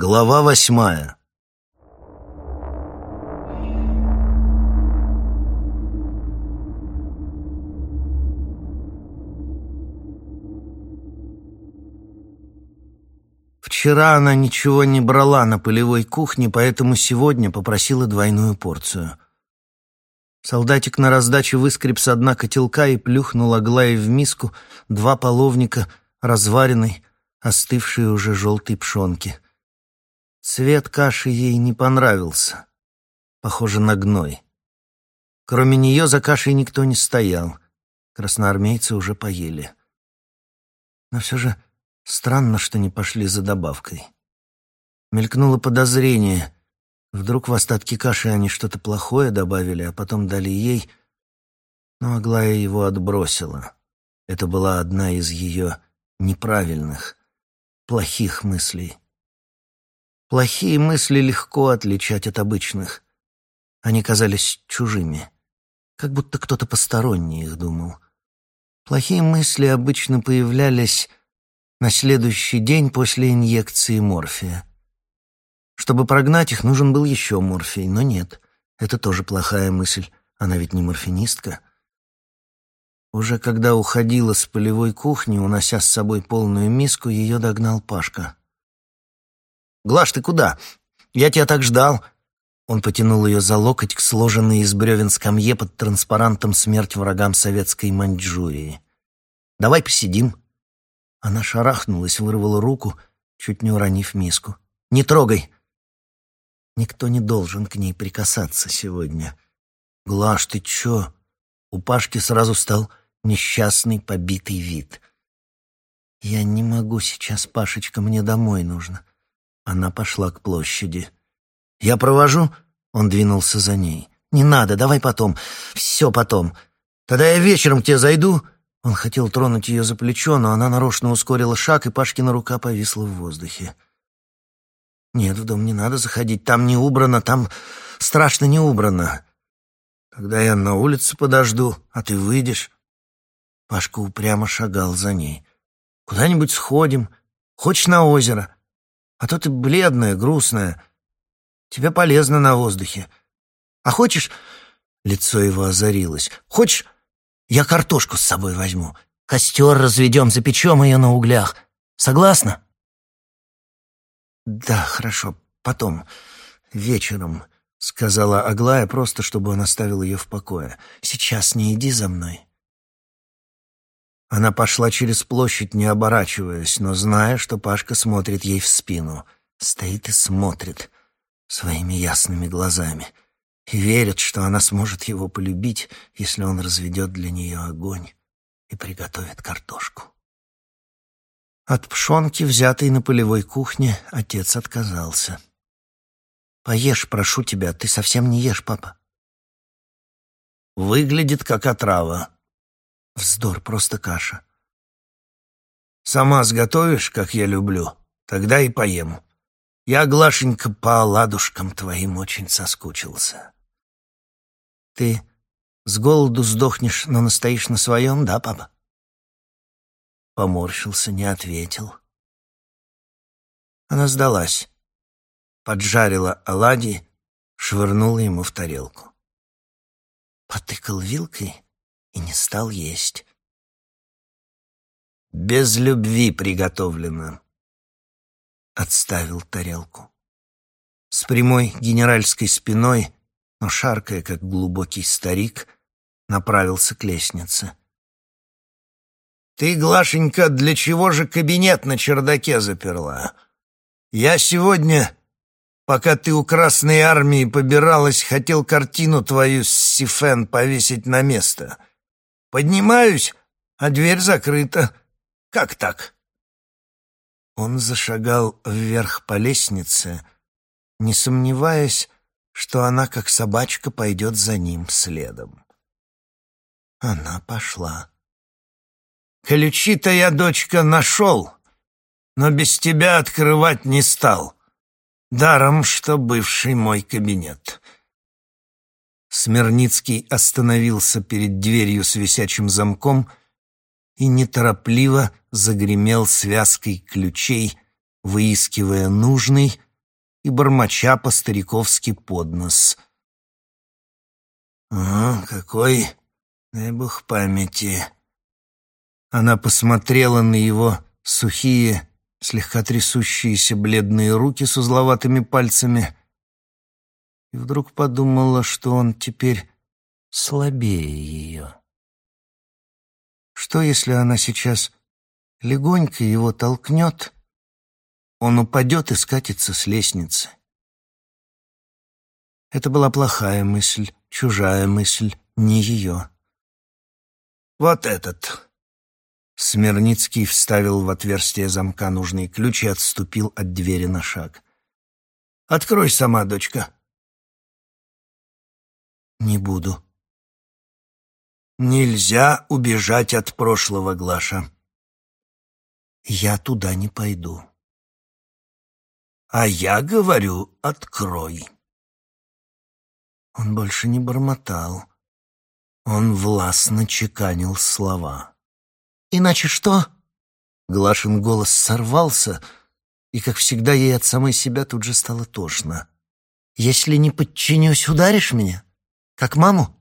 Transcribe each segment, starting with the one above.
Глава восьмая Вчера она ничего не брала на полевой кухне, поэтому сегодня попросила двойную порцию. Солдатик на раздаче выскреб с дна котелка и плюхнул Аглае в миску два половника разваренной, остывшей уже желтой пшенки — Цвет каши ей не понравился. Похоже на гной. Кроме нее за кашей никто не стоял. Красноармейцы уже поели. Но все же странно, что не пошли за добавкой. Мелькнуло подозрение. Вдруг в остатки каши они что-то плохое добавили, а потом дали ей. Но Аглая его отбросила. Это была одна из ее неправильных, плохих мыслей. Плохие мысли легко отличать от обычных. Они казались чужими, как будто кто-то посторонний их думал. Плохие мысли обычно появлялись на следующий день после инъекции морфия. Чтобы прогнать их, нужен был еще морфий, но нет, это тоже плохая мысль, она ведь не морфинистка. Уже когда уходила с полевой кухни, унося с собой полную миску, ее догнал Пашка. «Глаш, ты куда? Я тебя так ждал!» Он потянул ее за локоть к сложенной из бревен скамье под транспарантом «Смерть врагам советской Маньчжурии». «Давай посидим». Она шарахнулась, вырвала руку, чуть не уронив миску. «Не трогай!» Никто не должен к ней прикасаться сегодня. «Глаш, ты чё?» У Пашки сразу стал несчастный, побитый вид. «Я не могу сейчас, Пашечка, мне домой нужно. Она пошла к площади. «Я провожу?» Он двинулся за ней. «Не надо, давай потом. Все потом. Тогда я вечером к тебе зайду». Он хотел тронуть ее за плечо, но она нарочно ускорила шаг, и Пашкина рука повисла в воздухе. «Нет, в дом не надо заходить. Там не убрано, там страшно не убрано. Тогда я на улице подожду, а ты выйдешь». Пашка упрямо шагал за ней. «Куда-нибудь сходим. Хочешь на озеро? А то ты бледная, грустная. Тебе полезно на воздухе. А хочешь...» Лицо его озарилось. «Хочешь, я картошку с собой возьму? Костер разведем, запечем ее на углях. Согласна?» «Да, хорошо. Потом. Вечером», — сказала Аглая, просто чтобы он оставил ее в покое. «Сейчас не иди за мной». Она пошла через площадь, не оборачиваясь, но зная, что Пашка смотрит ей в спину. Стоит и смотрит своими ясными глазами. И верит, что она сможет его полюбить, если он разведет для нее огонь и приготовит картошку. От пшенки, взятой на полевой кухне, отец отказался. «Поешь, прошу тебя, ты совсем не ешь, папа». «Выглядит как отрава», Вздор, просто каша. Сама сготовишь, как я люблю, тогда и поем. Я, Глашенька, по ладушкам твоим очень соскучился. Ты с голоду сдохнешь, но настоишь на своем, да, папа? Поморщился, не ответил. Она сдалась. Поджарила оладьи, швырнула ему в тарелку. Потыкал вилкой — и не стал есть. «Без любви приготовлено», — отставил тарелку. С прямой генеральской спиной, но шаркая, как глубокий старик, направился к лестнице. «Ты, Глашенька, для чего же кабинет на чердаке заперла? Я сегодня, пока ты у Красной Армии побиралась, хотел картину твою с Сифен повесить на место». Поднимаюсь, а дверь закрыта. Как так?» Он зашагал вверх по лестнице, не сомневаясь, что она, как собачка, пойдет за ним следом. Она пошла. «Ключи-то я, дочка, нашел, но без тебя открывать не стал. Даром, что бывший мой кабинет. Смирницкий остановился перед дверью с висячим замком и неторопливо загремел связкой ключей, выискивая нужный, и бормоча по-стариковски под нос. «А, какой, дай бог памяти!» Она посмотрела на его сухие, слегка трясущиеся бледные руки с узловатыми пальцами и вдруг подумала, что он теперь слабее ее. Что, если она сейчас легонько его толкнет, он упадет и скатится с лестницы? Это была плохая мысль, чужая мысль, не ее. «Вот этот!» Смирницкий вставил в отверстие замка нужный ключ и отступил от двери на шаг. «Открой сама, дочка!» «Не буду», Нельзя убежать от прошлого, Глаша. Я туда не пойду. А я говорю, открой. Он больше не бормотал. Он властно чеканил слова. «Иначе что?» Глашин голос сорвался, и, как всегда, ей от самой себя тут же стало тошно. «Если не подчинюсь, ударишь меня? Как маму?»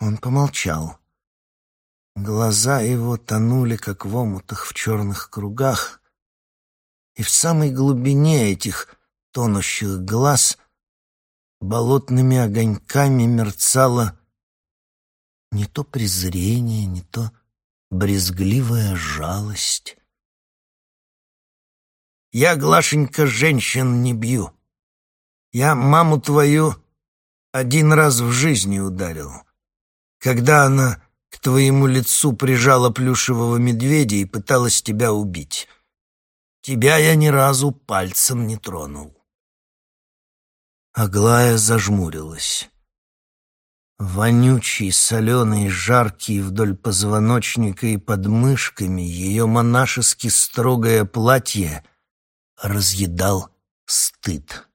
Он помолчал. Глаза его тонули, как в омутах в черных кругах, и в самой глубине этих тонущих глаз болотными огоньками мерцало не то презрение, не то брезгливая жалость. «Я, Глашенька, женщин не бью. Я маму твою один раз в жизни ударил когда она к твоему лицу прижала плюшевого медведя и пыталась тебя убить. Тебя я ни разу пальцем не тронул. Аглая зажмурилась. Вонючий, соленый, жаркий вдоль позвоночника и под мышками ее монашески строгое платье разъедал стыд.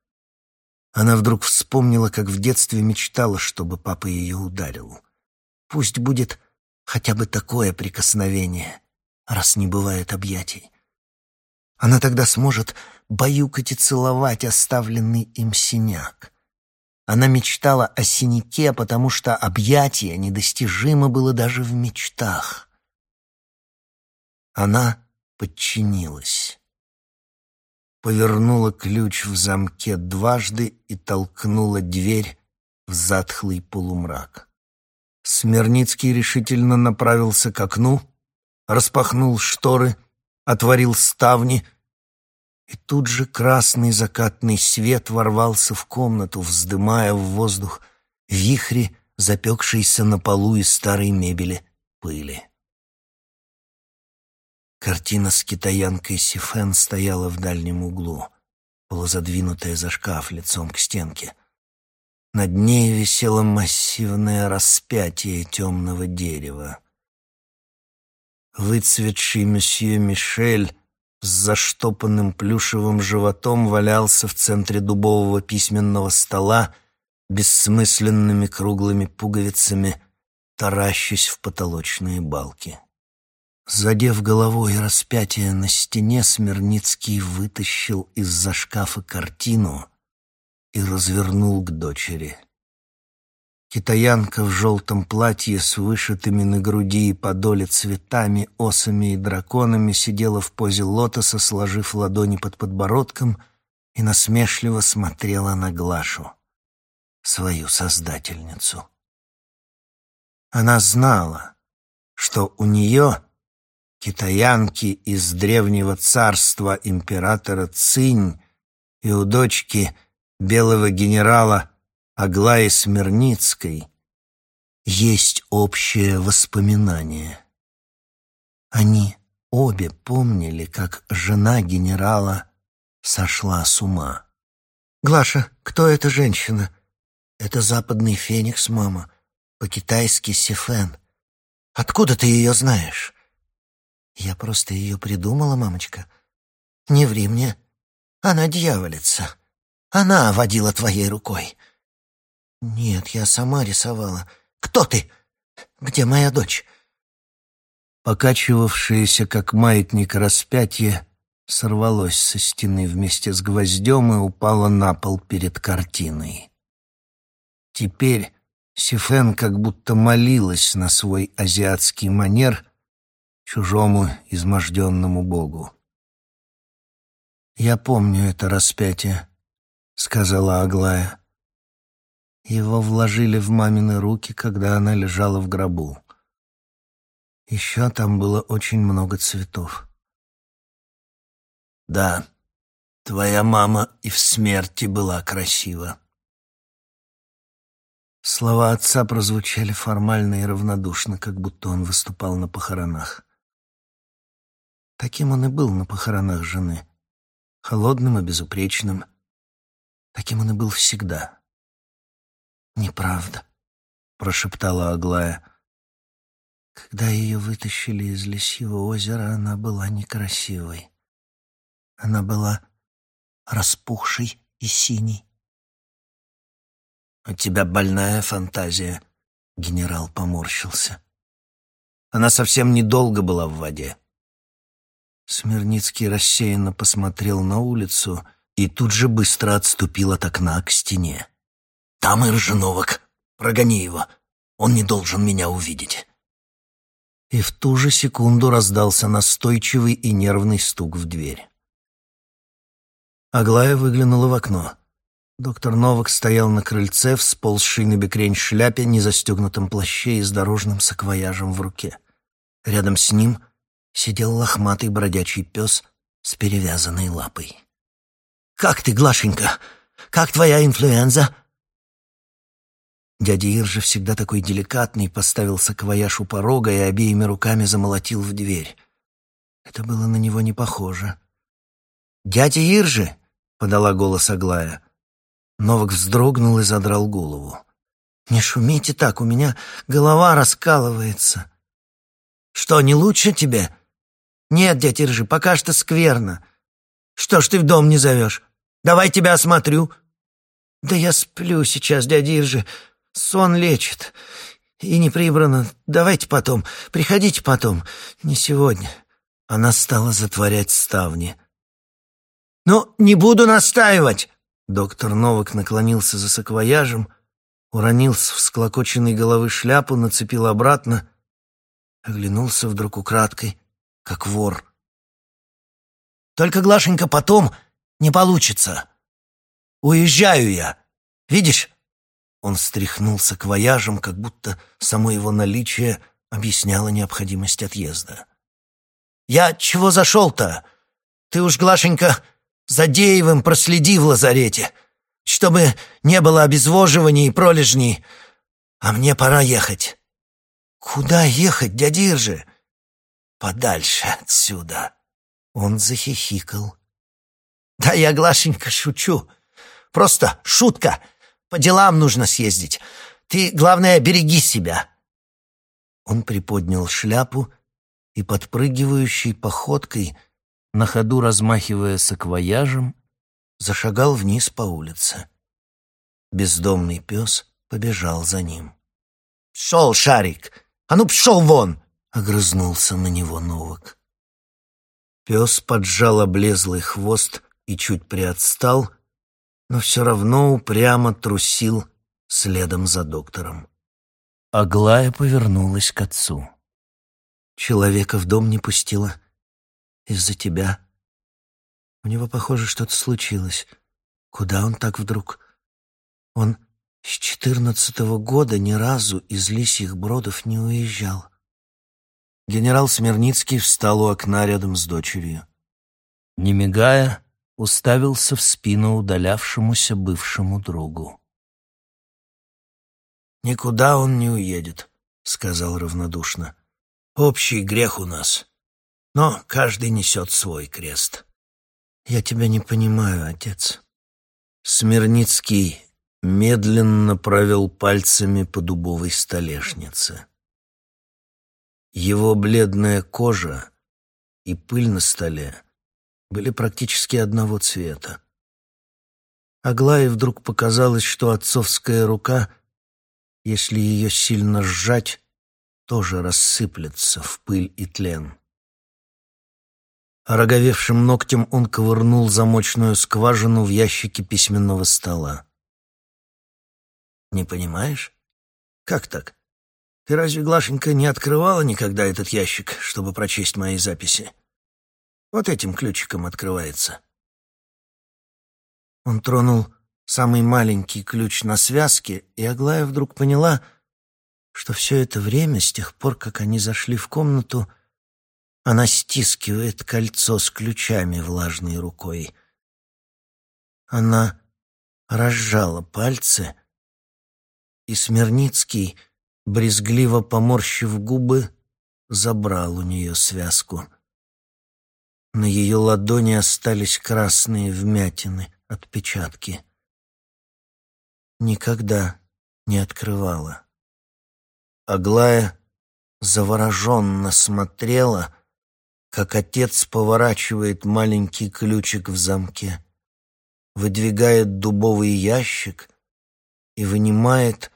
Она вдруг вспомнила, как в детстве мечтала, чтобы папа ее ударил. Пусть будет хотя бы такое прикосновение, раз не бывает объятий. Она тогда сможет баюкать и целовать оставленный им синяк. Она мечтала о синяке, потому что объятие недостижимо было даже в мечтах. Она подчинилась. Повернула ключ в замке дважды и толкнула дверь в затхлый полумрак. Смирницкий решительно направился к окну, распахнул шторы, отворил ставни, и тут же красный закатный свет ворвался в комнату, вздымая в воздух вихри, запекшиеся на полу из старой мебели пыли. Картина с китаянкой Сифен стояла в дальнем углу, полузадвинутая за шкаф лицом к стенке. Над ней висело массивное распятие темного дерева. Выцветший месье Мишель с заштопанным плюшевым животом валялся в центре дубового письменного стола бессмысленными круглыми пуговицами, таращась в потолочные балки. Задев головой распятие на стене, Смирницкий вытащил из-за шкафа картину и развернул к дочери. Китаянка в желтом платье с вышитыми на груди и подоле цветами, осами и драконами сидела в позе лотоса, сложив ладони под подбородком и насмешливо смотрела на Глашу, свою создательницу. Она знала, что у нее, китаянки из древнего царства императора Цинь, и у дочки — белого генерала Аглаи Смирницкой есть общее воспоминание. Они обе помнили, как жена генерала сошла с ума. «Глаша, кто эта женщина?» «Это западный феникс, мама. По-китайски Сифен. Откуда ты ее знаешь?» «Я просто ее придумала, мамочка. Не ври мне. Она дьяволица». Она водила твоей рукой. Нет, я сама рисовала. Кто ты? Где моя дочь? Покачивавшееся, как маятник распятие, сорвалось со стены вместе с гвоздем и упало на пол перед картиной. Теперь Сифен как будто молилась на свой азиатский манер чужому изможденному богу. «Я помню это распятие», — сказала Аглая. Его вложили в мамины руки, когда она лежала в гробу. Еще там было очень много цветов. «Да, твоя мама и в смерти была красива», Слова отца прозвучали формально и равнодушно, как будто он выступал на похоронах. Таким он и был на похоронах жены. Холодным и безупречным. Таким он и был всегда. «Неправда», — прошептала Аглая. Когда ее вытащили из лисьего озера, она была некрасивой. Она была распухшей и синей. «У тебя больная фантазия», — генерал поморщился. Она совсем недолго была в воде. Смирницкий рассеянно посмотрел на улицу и тут же быстро отступил от окна к стене. «Там и Ржановок. Прогони его. Он не должен меня увидеть». И в ту же секунду раздался настойчивый и нервный стук в дверь. Аглая выглянула в окно. Доктор Новак стоял на крыльце, в сползшей на бекрень шляпе, незастегнутом плаще и с дорожным саквояжем в руке. Рядом с ним сидел лохматый бродячий пес с перевязанной лапой. «Как ты, Глашенька? Как твоя инфлюенза?» Дядя Иржа, всегда такой деликатный, поставил саквояж у порога и обеими руками замолотил в дверь. Это было на него не похоже. «Дядя Иржи!» — подала голос Аглая. Новак вздрогнул и задрал голову. «Не шумите так, у меня голова раскалывается». «Что, не лучше тебе?» «Нет, дядя Ржи, пока что скверно. Что ж ты в дом не зовешь? Давай тебя осмотрю». «Да я сплю сейчас, дядя Иржи. Сон лечит. И не прибрано. Давайте потом. Приходите потом. Не сегодня». Она стала затворять ставни. «Ну, не буду настаивать!» Доктор Новак наклонился за саквояжем, уронил с всклокоченной головы шляпу, нацепил обратно, оглянулся вдруг украдкой, как вор. «Только, Глашенька, потом не получится. Уезжаю я. Видишь?» Он встряхнул саквояжем, как будто само его наличие объясняло необходимость отъезда. «Я чего зашел-то? Ты уж, Глашенька, за Деевым проследи в лазарете, чтобы не было обезвоживаний и пролежней. А мне пора ехать». «Куда ехать, дядя Иржи?» «Подальше отсюда». Он захихикал. «Да я, Глашенька, шучу. Просто шутка. По делам нужно съездить. Ты, главное, береги себя». Он приподнял шляпу и подпрыгивающей походкой — на ходу размахивая саквояжем, зашагал вниз по улице. Бездомный пес побежал за ним. «Пшел, Шарик! А ну, пшел вон!» — огрызнулся на него Новак. Пес поджал облезлый хвост и чуть приотстал, но все равно упрямо трусил следом за доктором. Аглая повернулась к отцу. «Человека в дом не пустила», из-за тебя. У него, похоже, что-то случилось. Куда он так вдруг? Он с четырнадцатого года ни разу из лисьих бродов не уезжал. Генерал Смирницкий встал у окна рядом с дочерью. Не мигая, уставился в спину удалявшемуся бывшему другу. «Никуда он не уедет», — сказал равнодушно. «Общий грех у нас но каждый несет свой крест. Я тебя не понимаю, отец. Смирницкий медленно провел пальцами по дубовой столешнице. Его бледная кожа и пыль на столе были практически одного цвета. Аглае вдруг показалось, что отцовская рука, если ее сильно сжать, тоже рассыплется в пыль и тлен. Ороговевшим ногтем он ковырнул замочную скважину в ящике письменного стола. «Не понимаешь? Как так? Ты разве, Глашенька, не открывала никогда этот ящик, чтобы прочесть мои записи? Вот этим ключиком открывается». Он тронул самый маленький ключ на связке, и Аглая вдруг поняла, что все это время, с тех пор, как они зашли в комнату, она стискивает кольцо с ключами влажной рукой. Она разжала пальцы, и Смирницкий, брезгливо поморщив губы, забрал у нее связку. На ее ладони остались красные вмятины, отпечатки. Никогда не открывала. Аглая завороженно смотрела, как отец поворачивает маленький ключик в замке, выдвигает дубовый ящик и вынимает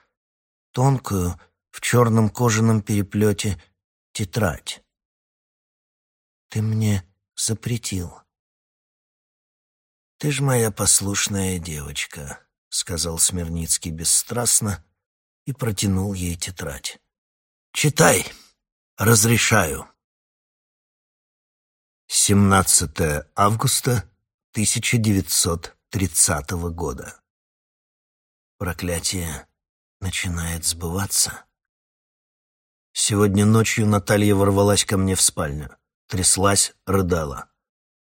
тонкую в черном кожаном переплете тетрадь. «Ты мне запретил». «Ты ж моя послушная девочка», — сказал Смирницкий бесстрастно и протянул ей тетрадь. «Читай. Разрешаю». 17 августа 1930 года. Проклятие начинает сбываться. Сегодня ночью Наталья ворвалась ко мне в спальню. Тряслась, рыдала.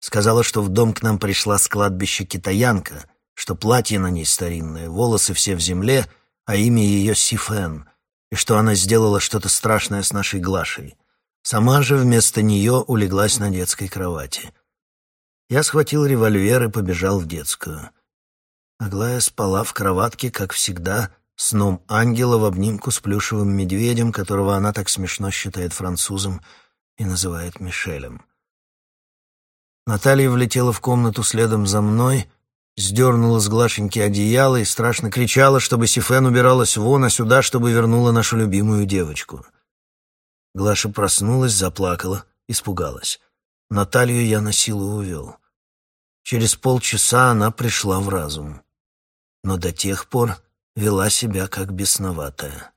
Сказала, что в дом к нам пришла с кладбища китаянка, что платье на ней старинное, волосы все в земле, а имя ее Сифен, и что она сделала что-то страшное с нашей Глашей. Сама же вместо нее улеглась на детской кровати. Я схватил револьвер и побежал в детскую. Аглая спала в кроватке, как всегда, сном ангела в обнимку с плюшевым медведем, которого она так смешно считает французом и называет Мишелем. Наталья влетела в комнату следом за мной, сдернула с Глашеньки одеяло и страшно кричала, чтобы Сифен убиралась вон, а сюда, чтобы вернула нашу любимую девочку. Глаша проснулась, заплакала, испугалась. Наталью я на силу увел. Через полчаса она пришла в разум, но до тех пор вела себя как бесноватая.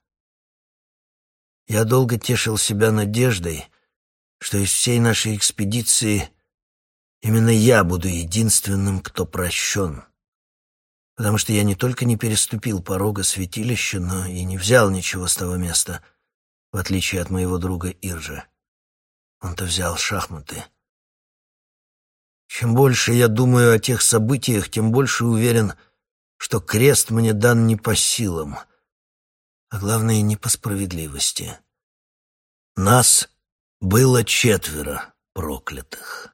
Я долго тешил себя надеждой, что из всей нашей экспедиции Именно я буду единственным, кто прощен. Потому что я не только не переступил порога святилища, но и не взял ничего с того места, в отличие от моего друга Иржа. Он-то взял шахматы. Чем больше я думаю о тех событиях, тем больше уверен, что крест мне дан не по силам, а главное, не по справедливости. Нас было четверо проклятых.